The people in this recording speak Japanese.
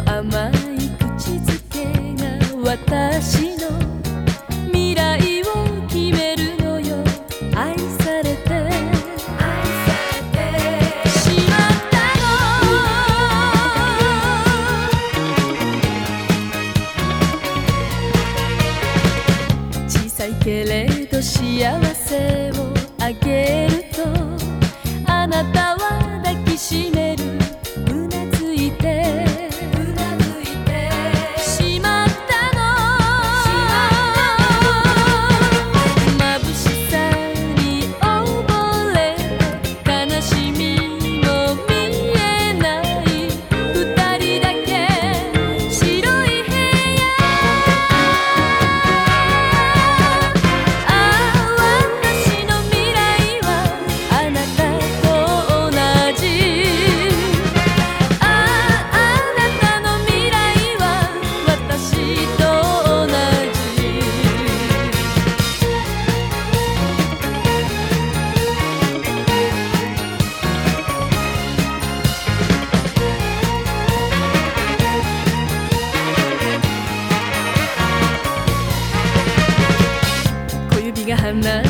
の甘い口づけが私の未来を決めるのよ。愛されて。愛されて。しまったの。小さいけれど幸せをあげるとあなたは抱きしめ指が